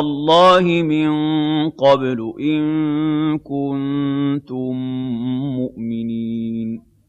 اللَّهِ مِن قَبْلُ إِن كُنتُم مُّؤْمِنِينَ.